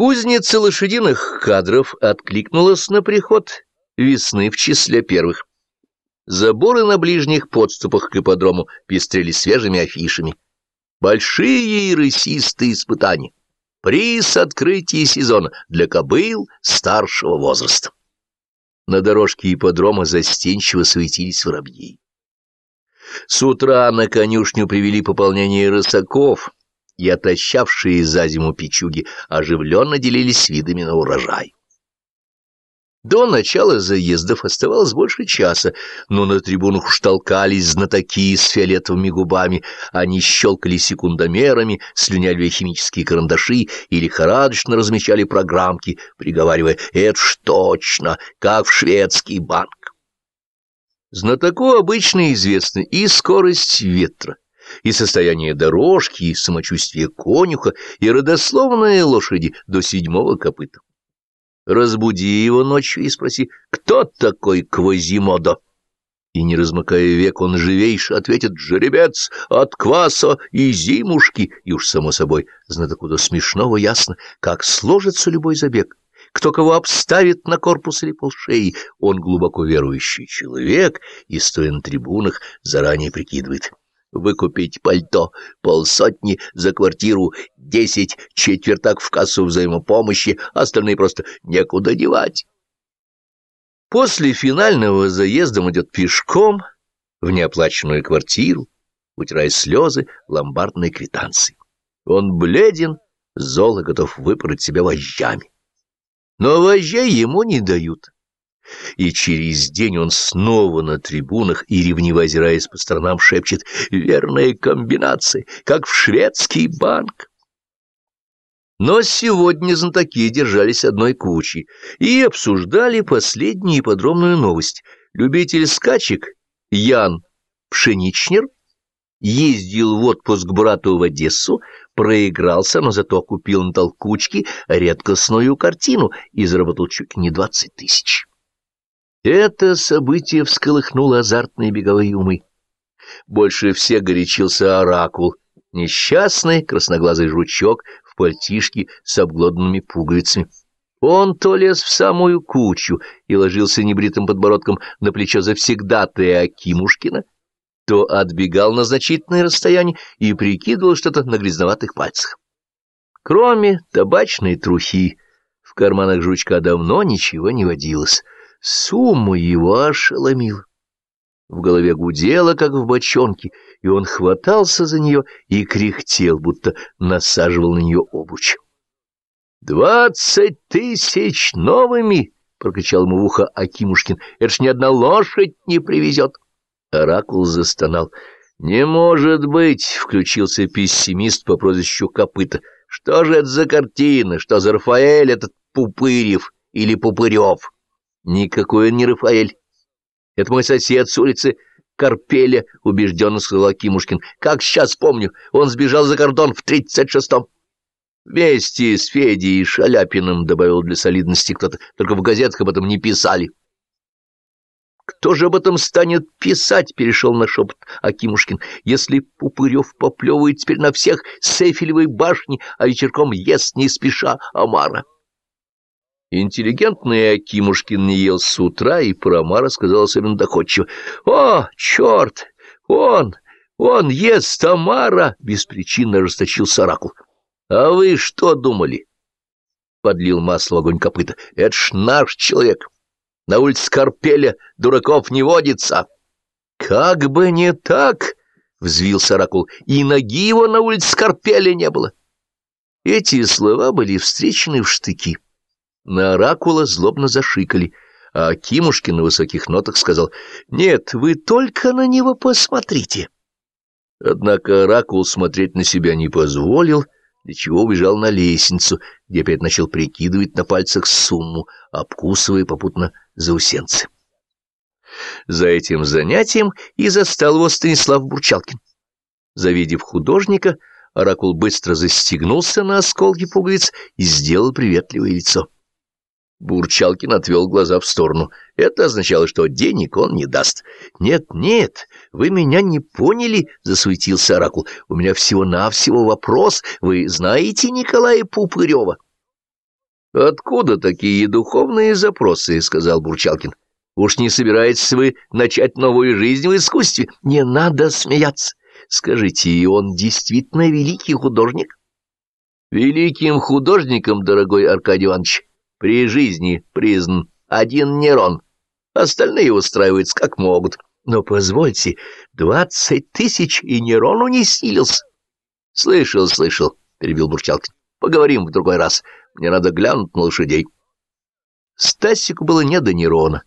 Кузница лошадиных кадров откликнулась на приход весны в числе первых. Заборы на ближних подступах к ипподрому пестрели свежими афишами. Большие и рысистые испытания. Приз открытия сезона для кобыл старшего возраста. На дорожке ипподрома застенчиво светились воробьи. С утра на конюшню привели пополнение рысаков, и отощавшие за зиму печуги оживленно делились видами на урожай. До начала заездов оставалось больше часа, но на трибунах уж толкались знатоки с фиолетовыми губами, они щелкали секундомерами, слюняли химические карандаши и лихорадочно размечали программки, приговаривая «это ж точно, как в шведский банк». Знатоку обычно известны и скорость ветра, и состояние дорожки, и самочувствие конюха, и родословные лошади до седьмого копыта. Разбуди его ночью и спроси, кто такой Квазимодо? И, не размыкая век, он живейше ответит «Жеребец от кваса и зимушки». И уж, само собой, знатоку до смешного ясно, как сложится любой забег, кто кого обставит на корпус или полшеи. Он глубоко верующий человек и, стоя на трибунах, заранее прикидывает — выкупить пальто, полсотни за квартиру, десять четвертак в кассу взаимопомощи, остальные просто некуда девать. После финального заезда он идет пешком в неоплаченную квартиру, утирая слезы ломбардной квитанции. Он бледен, зол и готов выпороть себя вожжами. Но вожжей ему не дают и через день он снова на трибунах и, ревниво озираясь по сторонам, шепчет «Верная комбинация, как в шведский банк». Но сегодня знатоки держались одной кучи и обсуждали последнюю подробную новость. Любитель скачек Ян Пшеничнер ездил в отпуск к брату в Одессу, проигрался, но зато купил на толкучке редкостную картину и заработал чуть не двадцать тысяч. Это событие всколыхнуло азартные беговые умы. Больше всех горячился оракул, несчастный красноглазый жучок в пальтишке с обглоданными пуговицами. Он то лез в самую кучу и ложился небритым подбородком на плечо завсегдатая Акимушкина, то отбегал на значительное расстояние и прикидывал что-то на грязноватых пальцах. Кроме табачной трухи, в карманах жучка давно ничего не водилось — Сумма его ошеломила. В голове гудело, как в бочонке, и он хватался за нее и кряхтел, будто насаживал на нее обруч. «Двадцать тысяч новыми!» — прокричал ему в ухо Акимушкин. «Это ж ни одна лошадь не привезет!» Оракул застонал. «Не может быть!» — включился пессимист по прозвищу Копыта. «Что же это за картина? Что за Рафаэль этот Пупырев или Пупырев?» Никакой он не Рафаэль. Это мой сосед с улицы Карпеля, убежденно сказал Акимушкин. Как сейчас помню, он сбежал за кордон в тридцать шестом. Вместе с Федей и Шаляпиным, добавил для солидности кто-то, только в газетах об этом не писали. Кто же об этом станет писать, перешел на шепот Акимушкин, если Пупырев поплевывает теперь на всех с башни, а вечерком ест не спеша Амара. Интеллигентный Акимушкин не ел с утра, и про Ама рассказал особенно доходчиво. «О, черт! Он! Он ест Тамара!» — беспричинно расточился оракул. «А вы что думали?» — подлил масло в огонь копыта. «Это ж наш человек. На улице Скорпеля дураков не водится». «Как бы не так!» — взвился оракул. «И ноги его на улице Скорпеля не было». Эти слова были встречены в штыки. На оракула злобно зашикали, а Кимушкин на высоких нотах сказал, «Нет, вы только на него посмотрите». Однако оракул смотреть на себя не позволил, для чего убежал на лестницу, где опять начал прикидывать на пальцах сумму, обкусывая попутно заусенцы. За этим занятием и застал его Станислав Бурчалкин. Завидев художника, оракул быстро застегнулся на осколки пуговиц и сделал приветливое лицо. Бурчалкин отвел глаза в сторону. Это означало, что денег он не даст. «Нет, нет, вы меня не поняли», — засуетился Оракул. «У меня всего-навсего вопрос. Вы знаете Николая Пупырева?» «Откуда такие духовные запросы?» — сказал Бурчалкин. «Уж не собираетесь вы начать новую жизнь в искусстве? Не надо смеяться. Скажите, он действительно великий художник?» «Великим художником, дорогой Аркадий Иванович, при жизни признан один Нерон. Остальные устраиваются как могут. Но позвольте, двадцать тысяч и Нерону не силился». «Слышал, слышал», — перебил Бурчалкин. «Поговорим в другой раз». Мне надо глянуть на лошадей. Стасику было не до Нерона.